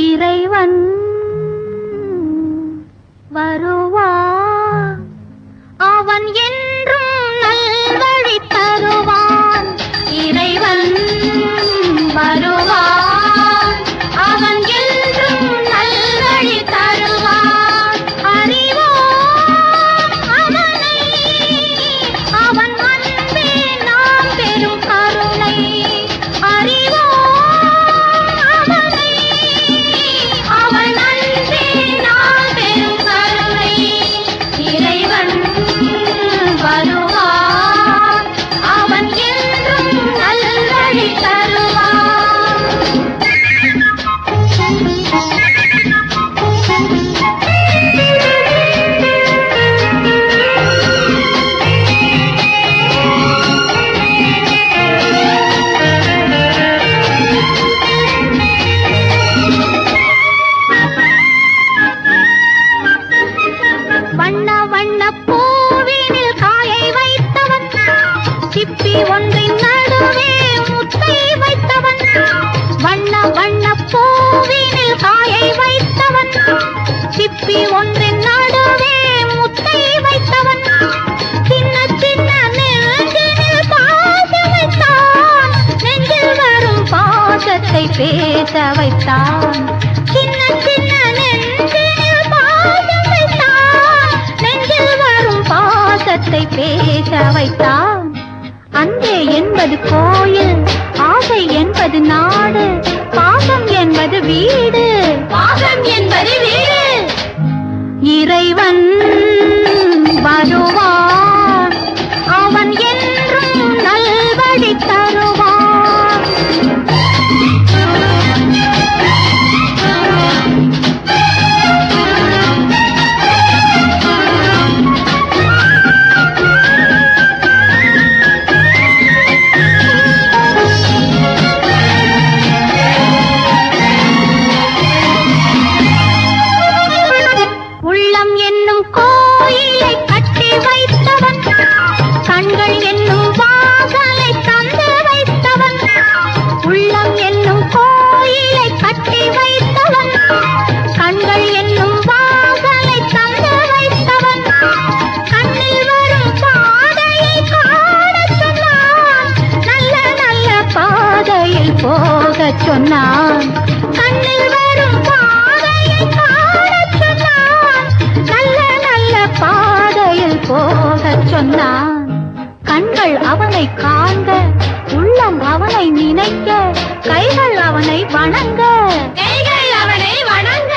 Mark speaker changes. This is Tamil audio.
Speaker 1: இறைவன் வருவான் பேச வைத்தான். சின்ன சின்ன நெஞ்சினில் பாசம் வைத்தான். நெஞ்சில் வரும் பாசத்தை பேச வைத்தான். அன்பே என்பது கோயில் ஆசை என்பது நான். சொன்னான். கண்ணில் வரும் பாதையை காணச் சொன்னான். நல்ல நல்ல பாதையில் போகச் சொன்னான். கண்கள் அவனை காண்க உள்ளம் அவனை நினைக்க கைகள் அவனை வணங்க. கைகள் அவனை வணங்க.